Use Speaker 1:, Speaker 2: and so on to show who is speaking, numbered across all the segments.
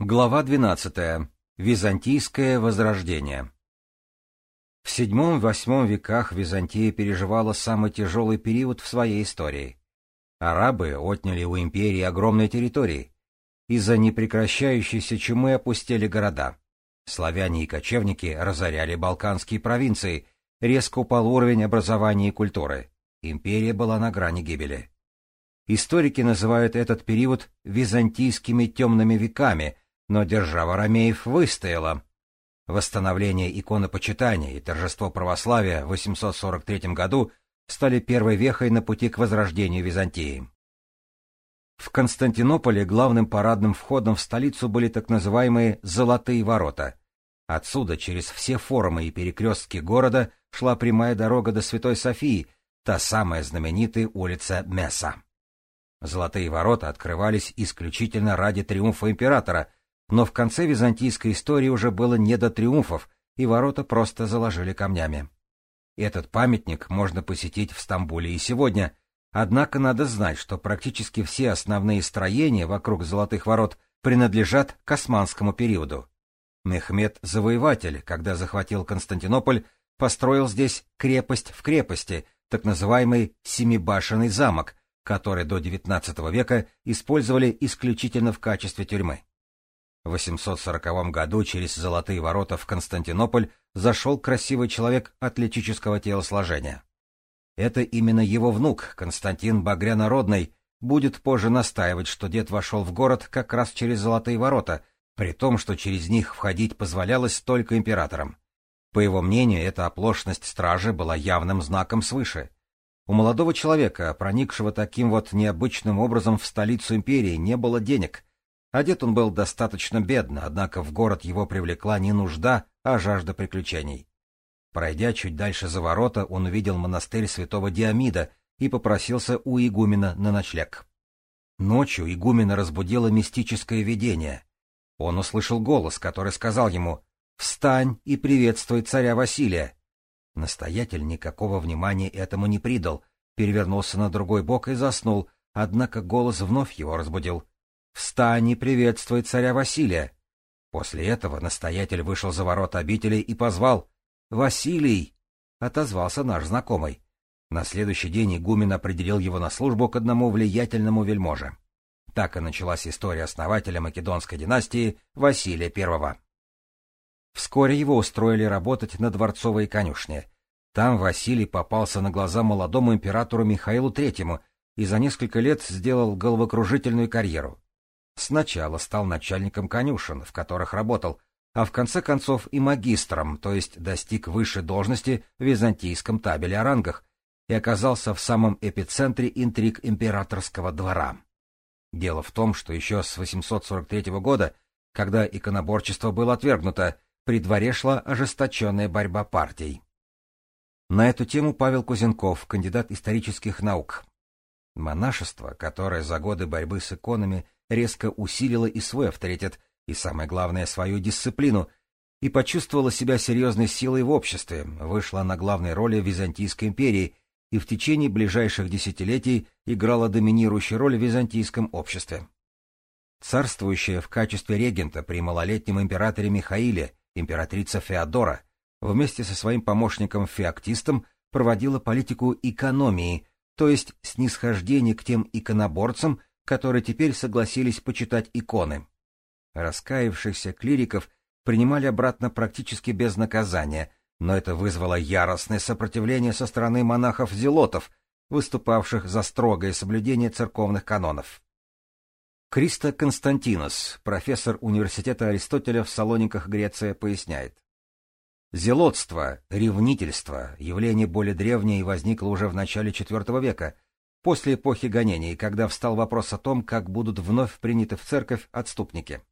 Speaker 1: Глава 12. Византийское возрождение. В VII-VIII веках Византия переживала самый тяжелый период в своей истории. Арабы отняли у империи огромные территории. Из-за непрекращающейся чумы опустили города. Славяне и кочевники разоряли балканские провинции, резко упал уровень образования и культуры. Империя была на грани гибели. Историки называют этот период византийскими темными веками — но держава Ромеев выстояла. Восстановление иконопочитания и торжество православия в 843 году стали первой вехой на пути к возрождению Византии. В Константинополе главным парадным входом в столицу были так называемые «золотые ворота». Отсюда через все форумы и перекрестки города шла прямая дорога до Святой Софии, та самая знаменитая улица Месса. Золотые ворота открывались исключительно ради триумфа императора, но в конце византийской истории уже было не до триумфов, и ворота просто заложили камнями. Этот памятник можно посетить в Стамбуле и сегодня, однако надо знать, что практически все основные строения вокруг Золотых ворот принадлежат к османскому периоду. Мехмед Завоеватель, когда захватил Константинополь, построил здесь крепость в крепости, так называемый Семибашенный замок, который до XIX века использовали исключительно в качестве тюрьмы. В 840 году через Золотые ворота в Константинополь зашел красивый человек атлетического телосложения. Это именно его внук, Константин Багрянародный, будет позже настаивать, что дед вошел в город как раз через Золотые ворота, при том, что через них входить позволялось только императорам. По его мнению, эта оплошность стражи была явным знаком свыше. У молодого человека, проникшего таким вот необычным образом в столицу империи, не было денег — Одет он был достаточно бедно, однако в город его привлекла не нужда, а жажда приключений. Пройдя чуть дальше за ворота, он увидел монастырь святого Диамида и попросился у игумена на ночлег. Ночью игумена разбудило мистическое видение. Он услышал голос, который сказал ему «Встань и приветствуй царя Василия». Настоятель никакого внимания этому не придал, перевернулся на другой бок и заснул, однако голос вновь его разбудил. «Встань и приветствуй царя Василия!» После этого настоятель вышел за ворота обители и позвал «Василий!» — отозвался наш знакомый. На следующий день игумен определил его на службу к одному влиятельному вельможе. Так и началась история основателя Македонской династии Василия I. Вскоре его устроили работать на дворцовой конюшне. Там Василий попался на глаза молодому императору Михаилу III и за несколько лет сделал головокружительную карьеру. Сначала стал начальником конюшен, в которых работал, а в конце концов и магистром, то есть достиг высшей должности в византийском табеле о рангах и оказался в самом эпицентре интриг императорского двора. Дело в том, что еще с 843 года, когда иконоборчество было отвергнуто, при дворе шла ожесточенная борьба партий. На эту тему Павел Кузенков, кандидат исторических наук. Монашество, которое за годы борьбы с иконами резко усилила и свой авторитет, и, самое главное, свою дисциплину, и почувствовала себя серьезной силой в обществе, вышла на главной роли Византийской империи и в течение ближайших десятилетий играла доминирующую роль в византийском обществе. Царствующая в качестве регента при малолетнем императоре Михаиле, императрица Феодора, вместе со своим помощником Феоктистом проводила политику экономии, то есть снисхождение к тем иконоборцам, которые теперь согласились почитать иконы. Раскаявшихся клириков принимали обратно практически без наказания, но это вызвало яростное сопротивление со стороны монахов-зелотов, выступавших за строгое соблюдение церковных канонов. Кристо Константинос, профессор университета Аристотеля в Салониках, Греция, поясняет. Зелотство, ревнительство, явление более древнее и возникло уже в начале IV века — после эпохи гонений, когда встал вопрос о том, как будут вновь приняты в церковь отступники.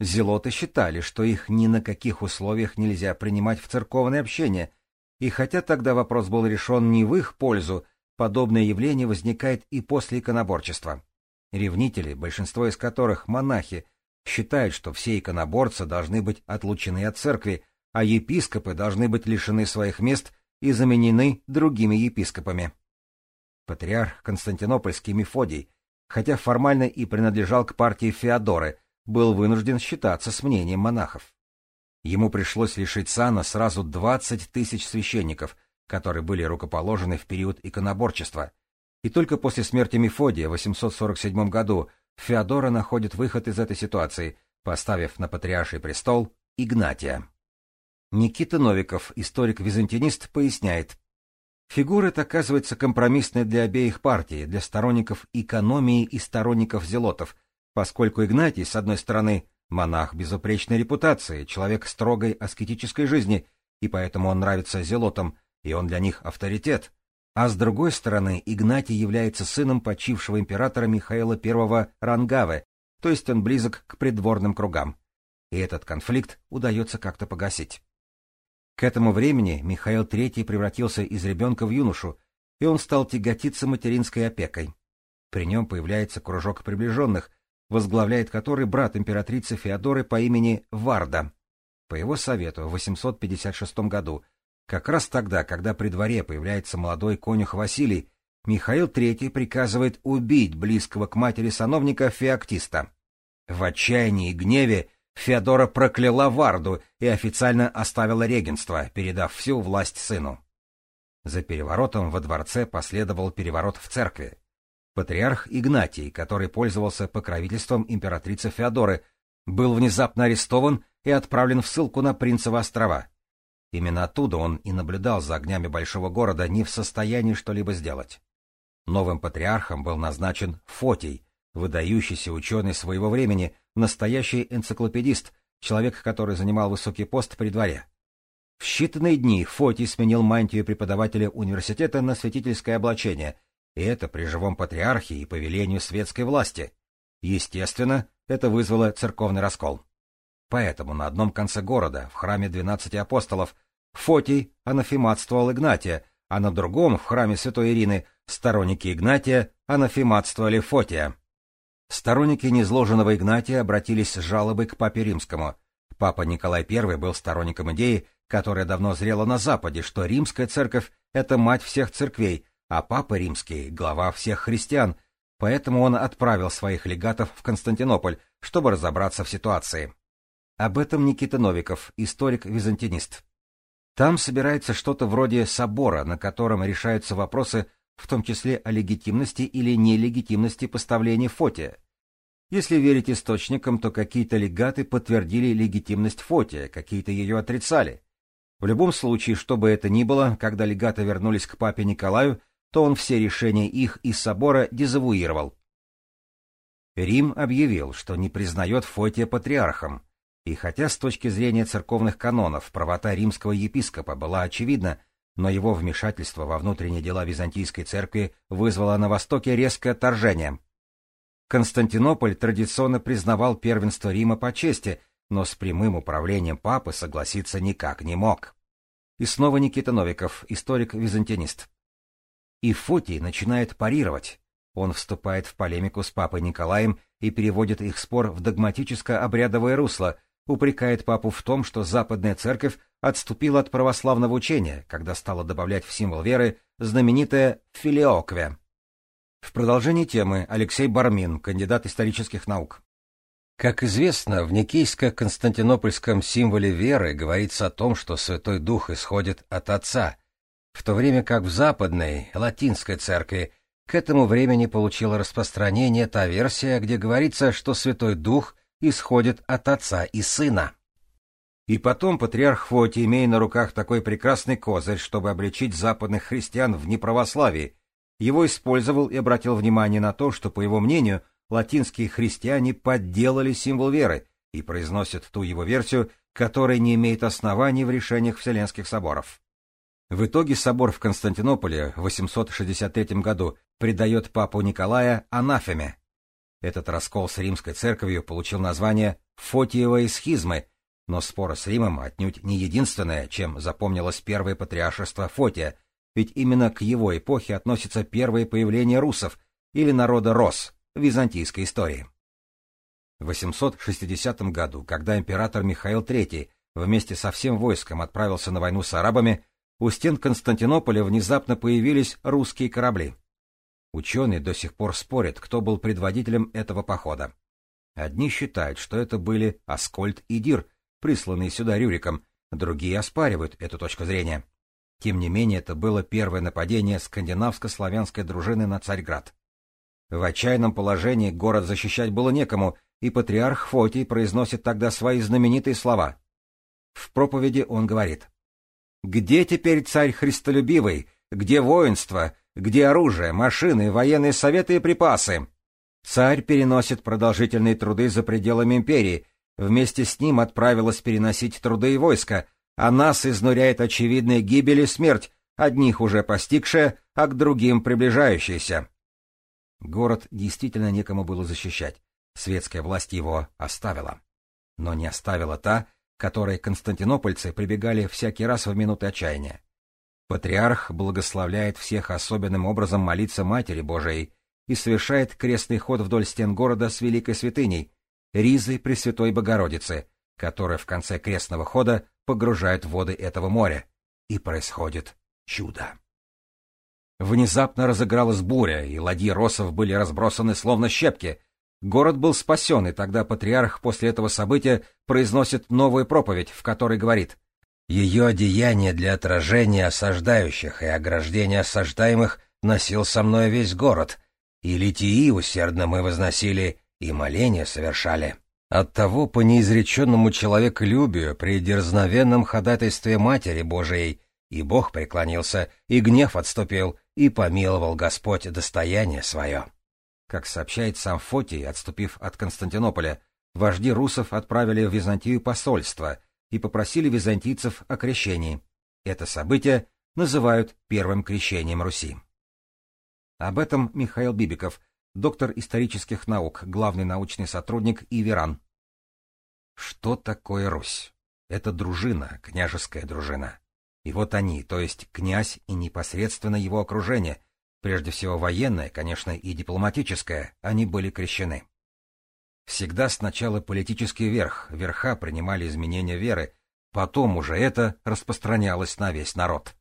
Speaker 1: Зелоты считали, что их ни на каких условиях нельзя принимать в церковное общение, и хотя тогда вопрос был решен не в их пользу, подобное явление возникает и после иконоборчества. Ревнители, большинство из которых монахи, считают, что все иконоборцы должны быть отлучены от церкви, а епископы должны быть лишены своих мест и заменены другими епископами. Патриарх Константинопольский Мефодий, хотя формально и принадлежал к партии Феодоры, был вынужден считаться с мнением монахов. Ему пришлось лишить сана сразу 20 тысяч священников, которые были рукоположены в период иконоборчества, и только после смерти Мефодия в 847 году Феодора находит выход из этой ситуации, поставив на патриарший престол Игнатия. Никита Новиков, историк-византинист, поясняет. Фигура эта оказывается компромиссной для обеих партий, для сторонников экономии и сторонников зелотов, поскольку Игнатий, с одной стороны, монах безупречной репутации, человек строгой аскетической жизни, и поэтому он нравится зелотам, и он для них авторитет, а с другой стороны, Игнатий является сыном почившего императора Михаила I Рангавы, то есть он близок к придворным кругам. И этот конфликт удается как-то погасить. К этому времени Михаил III превратился из ребенка в юношу, и он стал тяготиться материнской опекой. При нем появляется кружок приближенных, возглавляет который брат императрицы Феодоры по имени Варда. По его совету в 856 году как раз тогда, когда при дворе появляется молодой конюх Василий, Михаил III приказывает убить близкого к матери сановника Феоктиста. В отчаянии и гневе Феодора прокляла Варду и официально оставила регенство, передав всю власть сыну. За переворотом во дворце последовал переворот в церкви. Патриарх Игнатий, который пользовался покровительством императрицы Феодоры, был внезапно арестован и отправлен в ссылку на Принцево острова. Именно оттуда он и наблюдал за огнями большого города, не в состоянии что-либо сделать. Новым патриархом был назначен Фотий, выдающийся ученый своего времени, настоящий энциклопедист, человек, который занимал высокий пост при дворе. В считанные дни Фотий сменил мантию преподавателя университета на святительское облачение, и это при живом патриархе и повелению светской власти. Естественно, это вызвало церковный раскол. Поэтому на одном конце города, в храме двенадцати апостолов, Фотий анафематствовал Игнатия, а на другом, в храме Святой Ирины, сторонники Игнатия анафематствовали Фотия. Сторонники незложенного Игнатия обратились с жалобой к папе римскому. Папа Николай I был сторонником идеи, которая давно зрела на Западе, что римская церковь — это мать всех церквей, а папа римский — глава всех христиан, поэтому он отправил своих легатов в Константинополь, чтобы разобраться в ситуации. Об этом Никита Новиков, историк-византинист. Там собирается что-то вроде собора, на котором решаются вопросы, в том числе о легитимности или нелегитимности поставления Фотия. Если верить источникам, то какие-то легаты подтвердили легитимность Фотия, какие-то ее отрицали. В любом случае, что бы это ни было, когда легаты вернулись к папе Николаю, то он все решения их из собора дезавуировал. Рим объявил, что не признает Фотия патриархом, и хотя с точки зрения церковных канонов правота римского епископа была очевидна, но его вмешательство во внутренние дела Византийской церкви вызвало на Востоке резкое отторжение. Константинополь традиционно признавал первенство Рима по чести, но с прямым управлением папы согласиться никак не мог. И снова Никита Новиков, историк-византинист. И Фотий начинает парировать. Он вступает в полемику с папой Николаем и переводит их спор в догматическо-обрядовое русло, упрекает папу в том, что западная церковь отступила от православного учения, когда стала добавлять в символ веры знаменитое «филиокве». В продолжении темы Алексей Бармин, кандидат исторических наук. Как известно, в Никейско-Константинопольском символе веры говорится о том, что Святой Дух исходит от Отца, в то время как в западной, латинской церкви к этому времени получила распространение та версия, где говорится, что Святой Дух исходит от отца и сына. И потом патриарх Фоти, имея на руках такой прекрасный козырь, чтобы обличить западных христиан в неправославии, его использовал и обратил внимание на то, что, по его мнению, латинские христиане подделали символ веры и произносят ту его версию, которая не имеет оснований в решениях Вселенских соборов. В итоге собор в Константинополе в 863 году предает папу Николая анафеме, этот раскол с римской церковью получил название Фотиевой схизмы, но споры с Римом отнюдь не единственное, чем запомнилось первое патриаршество Фотия, ведь именно к его эпохе относится первое появление русов или народа Рос в византийской истории. В 860 году, когда император Михаил III вместе со всем войском отправился на войну с арабами, у стен Константинополя внезапно появились русские корабли. Ученые до сих пор спорят, кто был предводителем этого похода. Одни считают, что это были Аскольд и Дир, присланные сюда Рюриком, другие оспаривают эту точку зрения. Тем не менее, это было первое нападение скандинавско-славянской дружины на Царьград. В отчаянном положении город защищать было некому, и патриарх Фотий произносит тогда свои знаменитые слова. В проповеди он говорит «Где теперь царь христолюбивый? Где воинство? Где оружие, машины, военные советы и припасы?» Царь переносит продолжительные труды за пределами империи, вместе с ним отправилась переносить труды и войска, а нас изнуряет очевидная гибель и смерть, одних уже постигшая, а к другим приближающаяся. Город действительно некому было защищать, светская власть его оставила. Но не оставила та, которой константинопольцы прибегали всякий раз в минуты отчаяния. Патриарх благословляет всех особенным образом молиться Матери Божией и совершает крестный ход вдоль стен города с великой святыней, Ризой Пресвятой Богородицы, которая в конце крестного хода погружает воды этого моря, и происходит чудо. Внезапно разыгралась буря, и ладьи росов были разбросаны словно щепки. Город был спасен, и тогда патриарх после этого события произносит новую проповедь, в которой говорит «Ее одеяние для отражения осаждающих и ограждения осаждаемых носил со мной весь город, и литии усердно мы возносили, и моления совершали». Оттого по неизреченному человеколюбию при дерзновенном ходатайстве Матери Божией и Бог преклонился, и гнев отступил, и помиловал Господь достояние свое. Как сообщает сам Фотий, отступив от Константинополя, вожди русов отправили в Византию посольство и попросили византийцев о крещении. Это событие называют первым крещением Руси. Об этом Михаил Бибиков, доктор исторических наук, главный научный сотрудник Иверан. Что такое Русь? Это дружина, княжеская дружина. И вот они, то есть князь и непосредственно его окружение, прежде всего военное, конечно, и дипломатическое, они были крещены. Всегда сначала политический верх, верха принимали изменения веры, потом уже это распространялось на весь народ.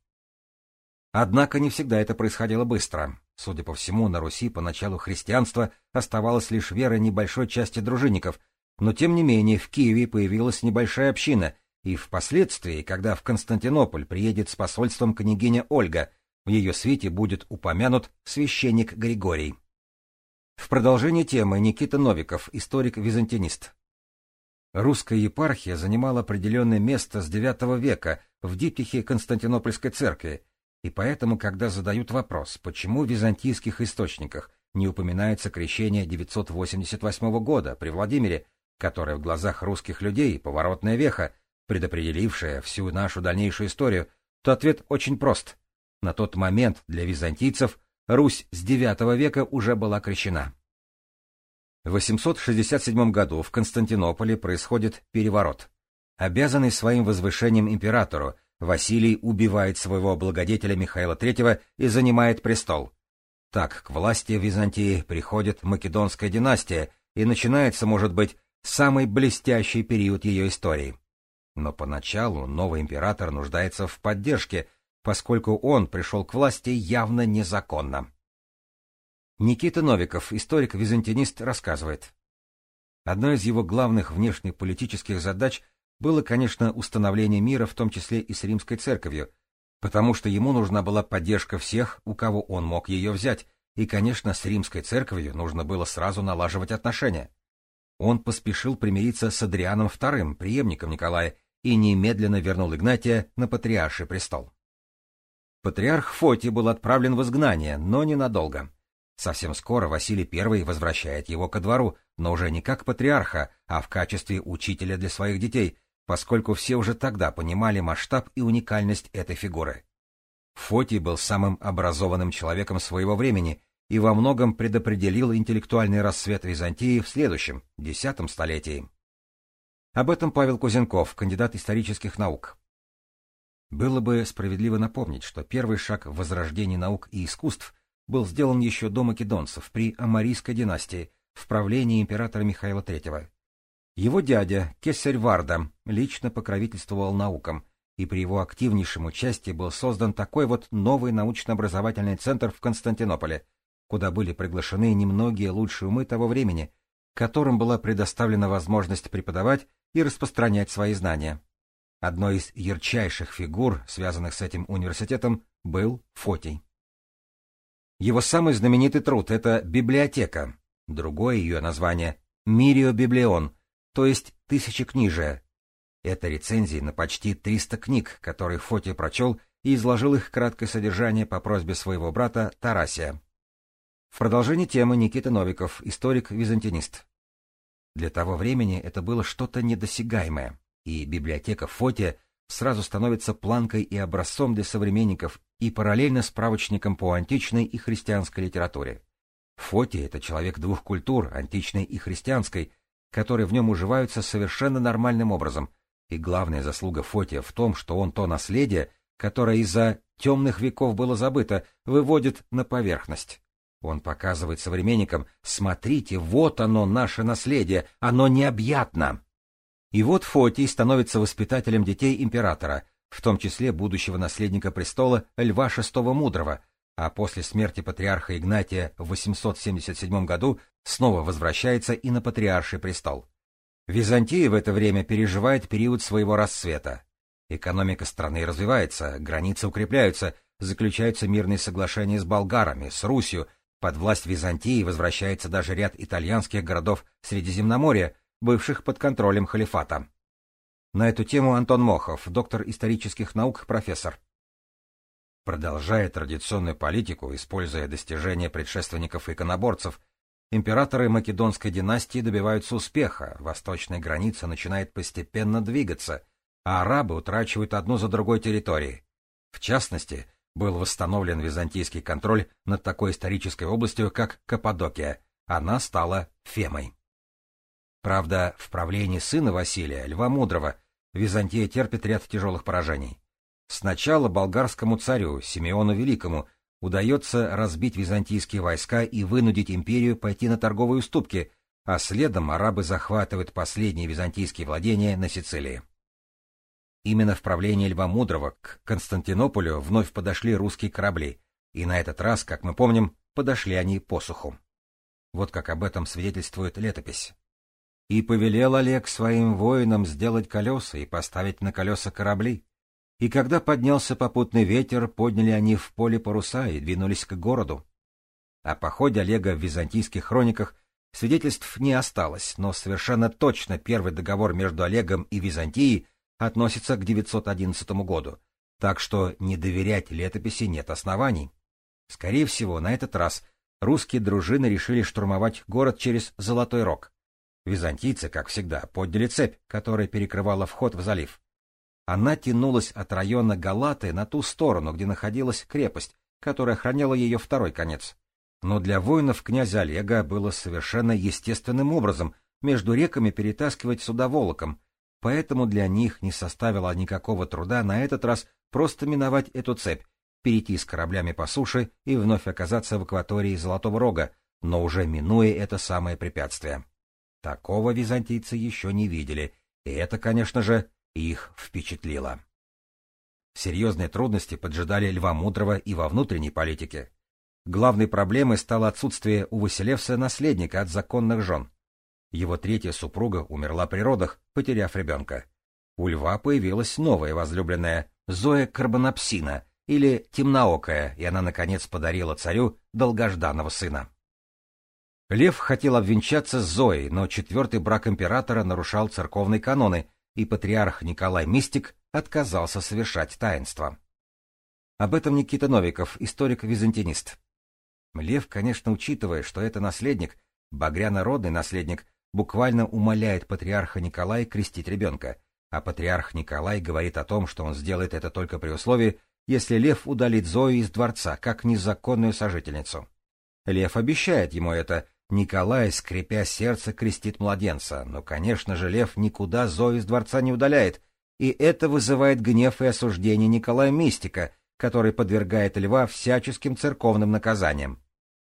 Speaker 1: Однако не всегда это происходило быстро. Судя по всему, на Руси поначалу христианство оставалось лишь верой небольшой части дружинников, но тем не менее в Киеве появилась небольшая община, и впоследствии, когда в Константинополь приедет с посольством княгиня Ольга, в ее свете будет упомянут священник Григорий. В продолжение темы Никита Новиков, историк-византинист. Русская епархия занимала определенное место с IX века в диптихе Константинопольской церкви, и поэтому, когда задают вопрос, почему в византийских источниках не упоминается крещение 988 года при Владимире, которое в глазах русских людей поворотная веха, предопределившая всю нашу дальнейшую историю, то ответ очень прост. На тот момент для византийцев Русь с IX века уже была крещена. В 867 году в Константинополе происходит переворот. Обязанный своим возвышением императору, Василий убивает своего благодетеля Михаила III и занимает престол. Так к власти Византии приходит Македонская династия, и начинается, может быть, самый блестящий период ее истории. Но поначалу новый император нуждается в поддержке, поскольку он пришел к власти явно незаконно. Никита Новиков, историк-византинист, рассказывает. Одной из его главных внешнеполитических задач было, конечно, установление мира, в том числе и с римской церковью, потому что ему нужна была поддержка всех, у кого он мог ее взять, и, конечно, с римской церковью нужно было сразу налаживать отношения. Он поспешил примириться с Адрианом II, преемником Николая, и немедленно вернул Игнатия на патриарший престол. Патриарх Фотий был отправлен в изгнание, но ненадолго. Совсем скоро Василий I возвращает его ко двору, но уже не как патриарха, а в качестве учителя для своих детей, поскольку все уже тогда понимали масштаб и уникальность этой фигуры. Фотий был самым образованным человеком своего времени и во многом предопределил интеллектуальный расцвет Византии в следующем, десятом столетии. Об этом Павел Кузенков, кандидат исторических наук. Было бы справедливо напомнить, что первый шаг в возрождении наук и искусств был сделан еще до македонцев при Амарийской династии в правлении императора Михаила III. Его дядя, Кесарь Варда, лично покровительствовал наукам, и при его активнейшем участии был создан такой вот новый научно-образовательный центр в Константинополе, куда были приглашены немногие лучшие умы того времени, которым была предоставлена возможность преподавать и распространять свои знания. Одной из ярчайших фигур, связанных с этим университетом, был Фотий. Его самый знаменитый труд — это «Библиотека», другое ее название — «Мирио-библион», то есть «Тысячекнижие». Это рецензии на почти 300 книг, которые Фотий прочел и изложил их краткое содержание по просьбе своего брата Тарасия. В продолжении темы Никита Новиков, историк-византинист. Для того времени это было что-то недосягаемое, и библиотека Фотия сразу становится планкой и образцом для современников и параллельно справочником по античной и христианской литературе. Фотий — это человек двух культур, античной и христианской, которые в нем уживаются совершенно нормальным образом, и главная заслуга Фотия в том, что он то наследие, которое из-за темных веков было забыто, выводит на поверхность. Он показывает современникам, смотрите, вот оно, наше наследие, оно необъятно. И вот Фотий становится воспитателем детей императора, в том числе будущего наследника престола Льва VI Мудрого, а после смерти патриарха Игнатия в 877 году снова возвращается и на патриарший престол. Византия в это время переживает период своего расцвета. Экономика страны развивается, границы укрепляются, заключаются мирные соглашения с болгарами, с Русью, под власть Византии возвращается даже ряд итальянских городов Средиземноморья, бывших под контролем халифата. На эту тему Антон Мохов, доктор исторических наук, профессор. Продолжая традиционную политику, используя достижения предшественников иконоборцев, императоры Македонской династии добиваются успеха, восточная граница начинает постепенно двигаться, а арабы утрачивают одну за другой территории. В частности, был восстановлен византийский контроль над такой исторической областью, как Каппадокия. Она стала Фемой. Правда, в правлении сына Василия, Льва Мудрого, Византия терпит ряд тяжелых поражений. Сначала болгарскому царю, Симеону Великому, удается разбить византийские войска и вынудить империю пойти на торговые уступки, а следом арабы захватывают последние византийские владения на Сицилии. Именно в правлении Льва Мудрого к Константинополю вновь подошли русские корабли, и на этот раз, как мы помним, подошли они по суху. Вот как об этом свидетельствует летопись. «И повелел Олег своим воинам сделать колеса и поставить на колеса корабли. И когда поднялся попутный ветер, подняли они в поле паруса и двинулись к городу. О походе Олега в византийских хрониках свидетельств не осталось, но совершенно точно первый договор между Олегом и Византией относится к 911 году, так что не доверять летописи нет оснований. Скорее всего, на этот раз русские дружины решили штурмовать город через Золотой Рог. Византийцы, как всегда, подняли цепь, которая перекрывала вход в залив. Она тянулась от района Галаты на ту сторону, где находилась крепость, которая охраняла ее второй конец. Но для воинов князя Олега было совершенно естественным образом между реками перетаскивать суда волоком, поэтому для них не составило никакого труда на этот раз просто миновать эту цепь, перейти с кораблями по суше и вновь оказаться в акватории Золотого Рога, но уже минуя это самое препятствие. Такого византийцы еще не видели, и это, конечно же, их впечатлило. Серьезные трудности поджидали Льва Мудрого и во внутренней политике. Главной проблемой стало отсутствие у Василевса наследника от законных жен. Его третья супруга умерла при родах, потеряв ребенка. У льва появилась новая возлюбленная, Зоя Карбонапсина, или Темноокая, и она, наконец, подарила царю долгожданного сына. Лев хотел обвенчаться с Зоей, но четвертый брак императора нарушал церковные каноны, и патриарх Николай Мистик отказался совершать таинство. Об этом Никита Новиков, историк-византинист. Лев, конечно, учитывая, что это наследник, багрянородный наследник, буквально умоляет патриарха Николая крестить ребенка, а патриарх Николай говорит о том, что он сделает это только при условии, если Лев удалит Зою из дворца, как незаконную сожительницу. Лев обещает ему это, Николай, скрипя сердце, крестит младенца, но, конечно же, Лев никуда Зою из дворца не удаляет, и это вызывает гнев и осуждение Николая Мистика, который подвергает Льва всяческим церковным наказаниям.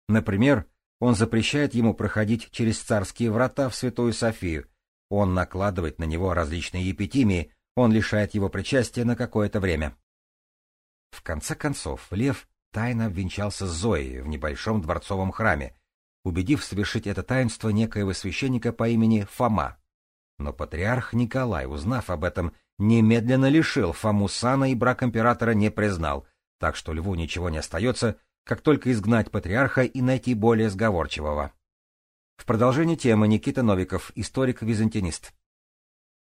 Speaker 1: Например, он запрещает ему проходить через царские врата в Святую Софию. Он накладывает на него различные епитимии, он лишает его причастия на какое-то время. В конце концов, Лев тайно обвенчался с Зоей в небольшом дворцовом храме. Убедив совершить это таинство некоего священника по имени Фома. Но патриарх Николай, узнав об этом, немедленно лишил Фому сана и брак императора не признал, так что льву ничего не остается, как только изгнать патриарха и найти более сговорчивого. В продолжение темы Никита Новиков, историк-византинист.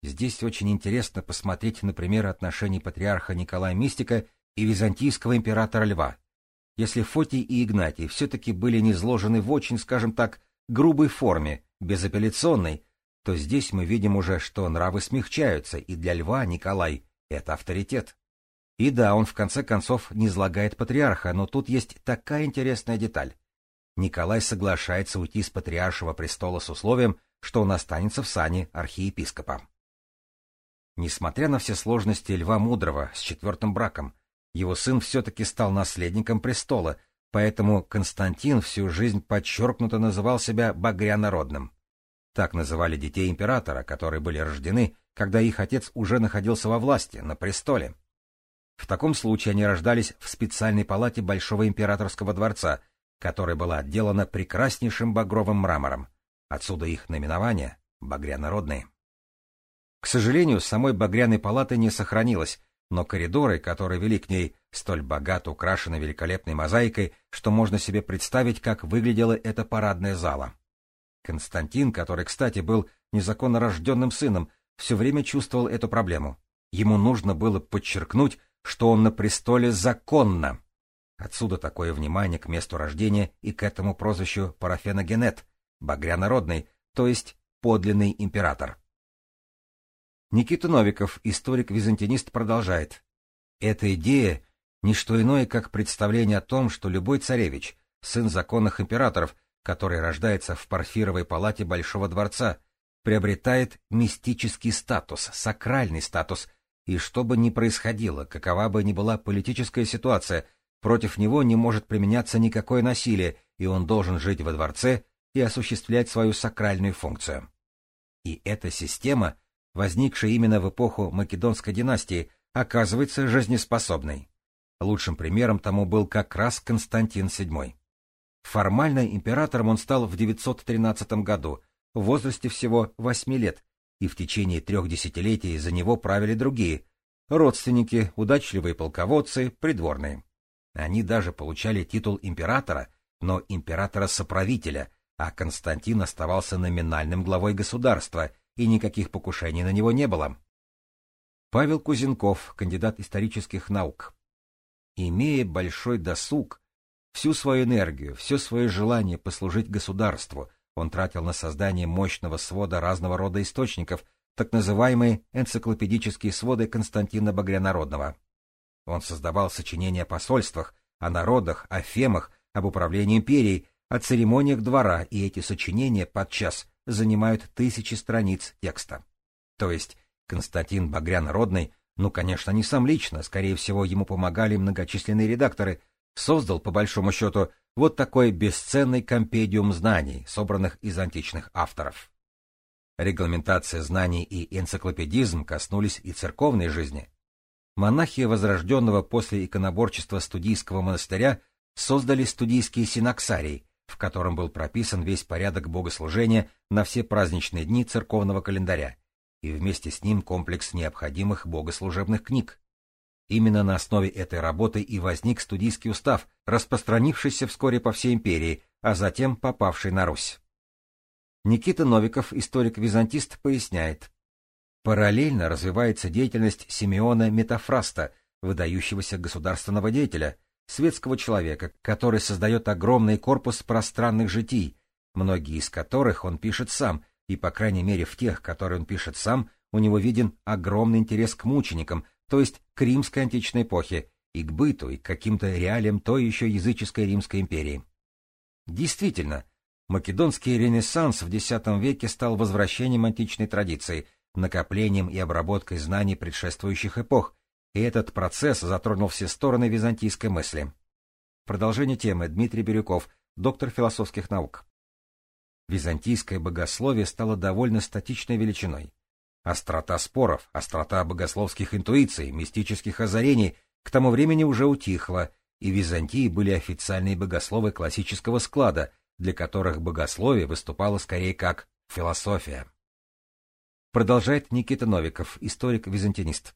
Speaker 1: Здесь очень интересно посмотреть на примеры отношений патриарха Николая Мистика и византийского императора Льва. Если Фотий и Игнатий все-таки были низложены в очень, скажем так, грубой форме, безапелляционной, то здесь мы видим уже, что нравы смягчаются, и для Льва Николай — это авторитет. И да, он в конце концов не излагает патриарха, но тут есть такая интересная деталь. Николай соглашается уйти с патриаршего престола с условием, что он останется в сане архиепископа. Несмотря на все сложности Льва Мудрого с четвертым браком, его сын все-таки стал наследником престола, поэтому Константин всю жизнь подчеркнуто называл себя багрянародным. Так называли детей императора, которые были рождены, когда их отец уже находился во власти, на престоле. В таком случае они рождались в специальной палате Большого императорского дворца, которая была отделана прекраснейшим багровым мрамором. Отсюда их наименование — багрянародные. К сожалению, самой багряной палаты не сохранилось, но коридоры, которые вели к ней, столь богато украшены великолепной мозаикой, что можно себе представить, как выглядела эта парадная зала. Константин, который, кстати, был незаконно рожденным сыном, все время чувствовал эту проблему. Ему нужно было подчеркнуть, что он на престоле законно. Отсюда такое внимание к месту рождения и к этому прозвищу Парафеногенет, багрянародный, то есть подлинный император. Никита Новиков, историк-византинист, продолжает. Эта идея — не что иное, как представление о том, что любой царевич, сын законных императоров, который рождается в парфировой палате Большого дворца, приобретает мистический статус, сакральный статус, и что бы ни происходило, какова бы ни была политическая ситуация, против него не может применяться никакое насилие, и он должен жить во дворце и осуществлять свою сакральную функцию. И эта система, возникшая именно в эпоху Македонской династии, оказывается жизнеспособной. Лучшим примером тому был как раз Константин VII. Формально императором он стал в 913 году, в возрасте всего 8 лет, и в течение трех десятилетий за него правили другие — родственники, удачливые полководцы, придворные. Они даже получали титул императора, но императора-соправителя, а Константин оставался номинальным главой государства, и никаких покушений на него не было. Павел Кузенков, кандидат исторических наук. Имея большой досуг, Всю свою энергию, все свое желание послужить государству он тратил на создание мощного свода разного рода источников, так называемые энциклопедические своды Константина Багрянародного. Он создавал сочинения о посольствах, о народах, о фемах, об управлении империей, о церемониях двора, и эти сочинения подчас занимают тысячи страниц текста. То есть Константин Багрянародный, ну, конечно, не сам лично, скорее всего, ему помогали многочисленные редакторы, создал, по большому счету, вот такой бесценный компедиум знаний, собранных из античных авторов. Регламентация знаний и энциклопедизм коснулись и церковной жизни. Монахи возрожденного после иконоборчества студийского монастыря создали студийский синаксарий, в котором был прописан весь порядок богослужения на все праздничные дни церковного календаря, и вместе с ним комплекс необходимых богослужебных книг. Именно на основе этой работы и возник студийский устав, распространившийся вскоре по всей империи, а затем попавший на Русь. Никита Новиков, историк-византист, поясняет. Параллельно развивается деятельность Симеона Метафраста, выдающегося государственного деятеля, светского человека, который создает огромный корпус пространных житий, многие из которых он пишет сам, и, по крайней мере, в тех, которые он пишет сам, у него виден огромный интерес к мученикам, то есть к римской античной эпохе, и к быту, и к каким-то реалиям той еще языческой Римской империи. Действительно, македонский ренессанс в X веке стал возвращением античной традиции, накоплением и обработкой знаний предшествующих эпох, и этот процесс затронул все стороны византийской мысли. Продолжение темы Дмитрий Бирюков, доктор философских наук. Византийское богословие стало довольно статичной величиной. Острота споров, острота богословских интуиций, мистических озарений к тому времени уже утихла, и в Византии были официальные богословы классического склада, для которых богословие выступало скорее как философия. Продолжает Никита Новиков, историк-византинист.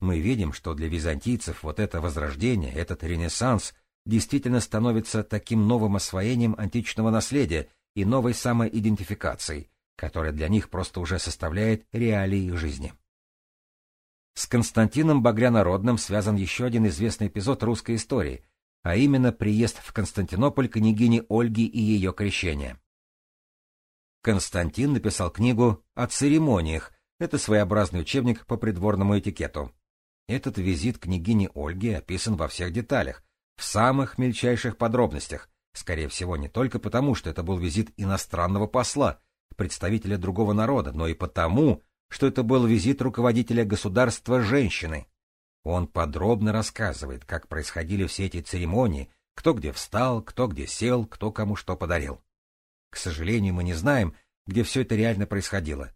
Speaker 1: Мы видим, что для византийцев вот это возрождение, этот ренессанс действительно становится таким новым освоением античного наследия и новой самоидентификацией, которая для них просто уже составляет реалии их жизни. С Константином Багрянародным связан еще один известный эпизод русской истории, а именно приезд в Константинополь княгини Ольги и ее крещение. Константин написал книгу о церемониях, это своеобразный учебник по придворному этикету. Этот визит княгини Ольги описан во всех деталях, в самых мельчайших подробностях, скорее всего не только потому, что это был визит иностранного посла, представителя другого народа, но и потому, что это был визит руководителя государства женщины. Он подробно рассказывает, как происходили все эти церемонии, кто где встал, кто где сел, кто кому что подарил. К сожалению, мы не знаем, где все это реально происходило.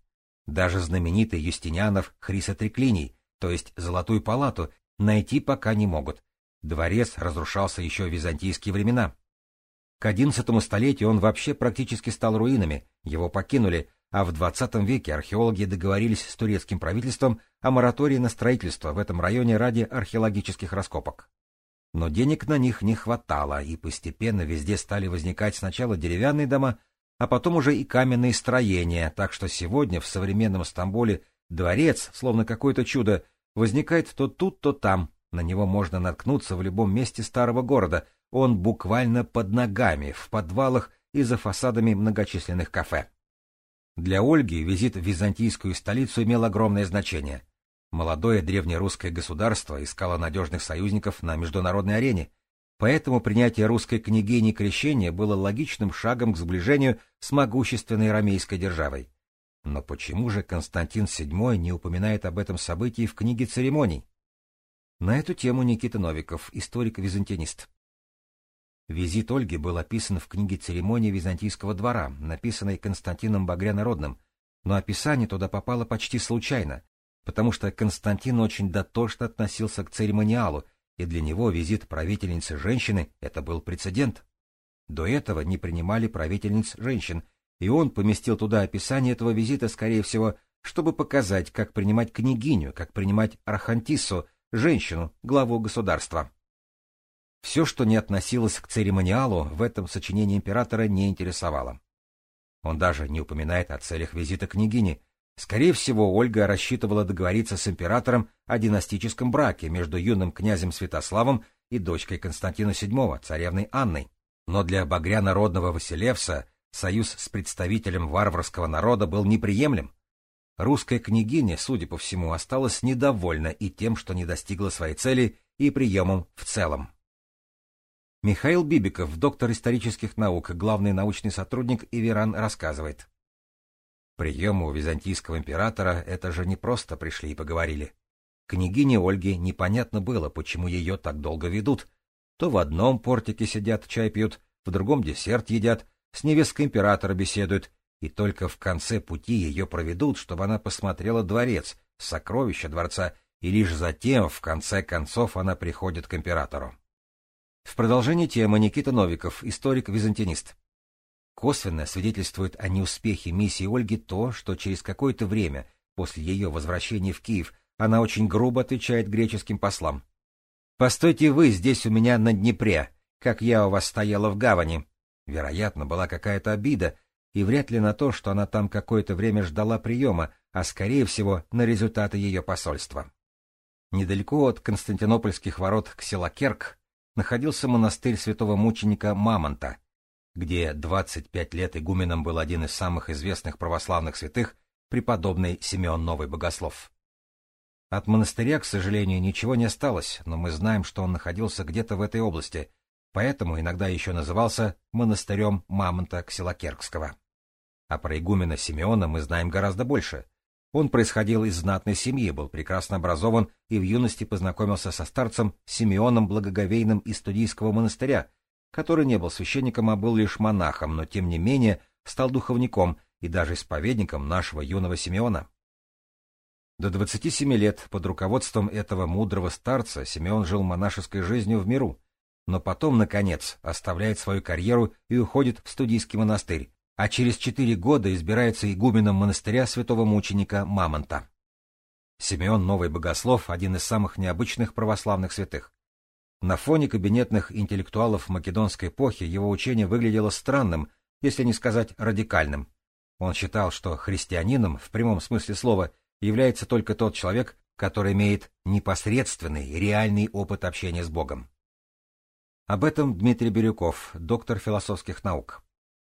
Speaker 1: Даже знаменитый Юстинианов Хрисотреклиний, то есть Золотую палату, найти пока не могут. Дворец разрушался еще в византийские времена. К XI столетию он вообще практически стал руинами, его покинули, а в XX веке археологи договорились с турецким правительством о моратории на строительство в этом районе ради археологических раскопок. Но денег на них не хватало, и постепенно везде стали возникать сначала деревянные дома, а потом уже и каменные строения, так что сегодня в современном Стамбуле дворец, словно какое-то чудо, возникает то тут, то там, на него можно наткнуться в любом месте старого города, он буквально под ногами, в подвалах и за фасадами многочисленных кафе. Для Ольги визит в византийскую столицу имел огромное значение. Молодое древнерусское государство искало надежных союзников на международной арене, поэтому принятие русской княгини крещения было логичным шагом к сближению с могущественной ромейской державой. Но почему же Константин VII не упоминает об этом событии в книге церемоний? На эту тему Никита Новиков, историк-византинист. Визит Ольги был описан в книге «Церемония византийского двора», написанной Константином Багрянародным, но описание туда попало почти случайно, потому что Константин очень дотошно относился к церемониалу, и для него визит правительницы женщины — это был прецедент. До этого не принимали правительниц женщин, и он поместил туда описание этого визита, скорее всего, чтобы показать, как принимать княгиню, как принимать архантису, женщину, главу государства. Все, что не относилось к церемониалу, в этом сочинении императора не интересовало. Он даже не упоминает о целях визита княгини. Скорее всего, Ольга рассчитывала договориться с императором о династическом браке между юным князем Святославом и дочкой Константина VII, царевной Анной. Но для багря народного Василевса союз с представителем варварского народа был неприемлем. Русская княгиня, судя по всему, осталась недовольна и тем, что не достигла своей цели, и приемом в целом. Михаил Бибиков, доктор исторических наук, главный научный сотрудник Иверан, рассказывает. Приему у византийского императора это же не просто пришли и поговорили. Княгине Ольге непонятно было, почему ее так долго ведут. То в одном портике сидят, чай пьют, в другом десерт едят, с невесткой императора беседуют, и только в конце пути ее проведут, чтобы она посмотрела дворец, сокровища дворца, и лишь затем, в конце концов, она приходит к императору. В продолжении темы Никита Новиков, историк-византинист. Косвенно свидетельствует о неуспехе миссии Ольги то, что через какое-то время после ее возвращения в Киев она очень грубо отвечает греческим послам. «Постойте вы здесь у меня на Днепре, как я у вас стояла в гавани». Вероятно, была какая-то обида, и вряд ли на то, что она там какое-то время ждала приема, а, скорее всего, на результаты ее посольства. Недалеко от константинопольских ворот Ксилакерк находился монастырь святого мученика Мамонта, где 25 лет игуменом был один из самых известных православных святых, преподобный Симеон Новый Богослов. От монастыря, к сожалению, ничего не осталось, но мы знаем, что он находился где-то в этой области, поэтому иногда еще назывался монастырем Мамонта Ксилокеркского. А про игумена Симеона мы знаем гораздо больше. Он происходил из знатной семьи, был прекрасно образован и в юности познакомился со старцем Симеоном Благоговейным из Студийского монастыря, который не был священником, а был лишь монахом, но тем не менее стал духовником и даже исповедником нашего юного Симеона. До 27 лет под руководством этого мудрого старца Симеон жил монашеской жизнью в миру. Но потом, наконец, оставляет свою карьеру и уходит в студийский монастырь, а через четыре года избирается игуменом монастыря святого мученика Мамонта. Симеон Новый Богослов – один из самых необычных православных святых. На фоне кабинетных интеллектуалов македонской эпохи его учение выглядело странным, если не сказать радикальным. Он считал, что христианином, в прямом смысле слова, является только тот человек, который имеет непосредственный, реальный опыт общения с Богом. Об этом Дмитрий Бирюков, доктор философских наук.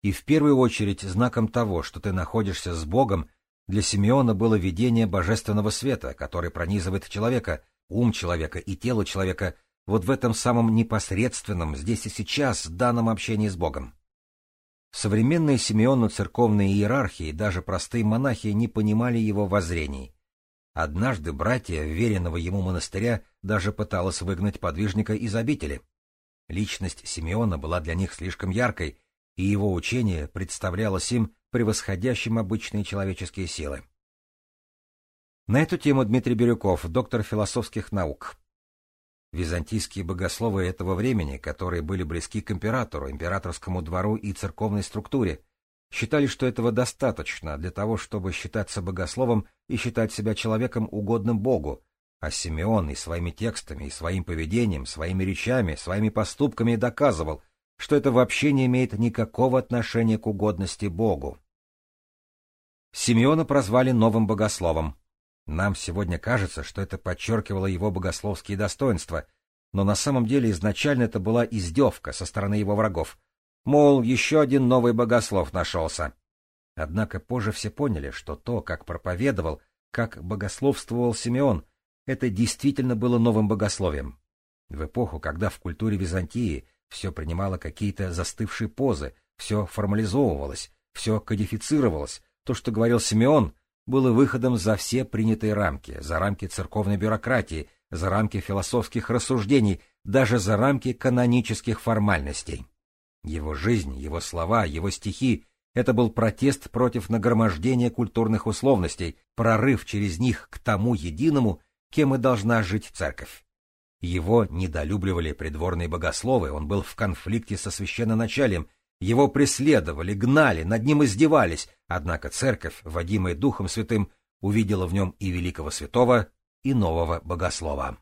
Speaker 1: И в первую очередь знаком того, что ты находишься с Богом, для Симеона было видение божественного света, который пронизывает человека, ум человека и тело человека вот в этом самом непосредственном, здесь и сейчас, данном общении с Богом. Современные Симеону церковные иерархии, даже простые монахи, не понимали его воззрений. Однажды братья веренного ему монастыря даже пыталось выгнать подвижника из обители. Личность Симеона была для них слишком яркой, и его учение представлялось им превосходящим обычные человеческие силы. На эту тему Дмитрий Бирюков, доктор философских наук. Византийские богословы этого времени, которые были близки к императору, императорскому двору и церковной структуре, считали, что этого достаточно для того, чтобы считаться богословом и считать себя человеком угодным Богу, а Симеон и своими текстами, и своим поведением, своими речами, своими поступками доказывал, что это вообще не имеет никакого отношения к угодности Богу. Симеона прозвали новым богословом. Нам сегодня кажется, что это подчеркивало его богословские достоинства, но на самом деле изначально это была издевка со стороны его врагов. Мол, еще один новый богослов нашелся. Однако позже все поняли, что то, как проповедовал, как богословствовал Симеон, это действительно было новым богословием. В эпоху, когда в культуре Византии все принимало какие-то застывшие позы, все формализовывалось, все кодифицировалось, то, что говорил Симеон, было выходом за все принятые рамки, за рамки церковной бюрократии, за рамки философских рассуждений, даже за рамки канонических формальностей. Его жизнь, его слова, его стихи — это был протест против нагромождения культурных условностей, прорыв через них к тому единому, кем и должна жить церковь. Его недолюбливали придворные богословы, он был в конфликте со священноначалием, его преследовали, гнали, над ним издевались, однако церковь, водимая Духом Святым, увидела в нем и великого святого, и нового богослова.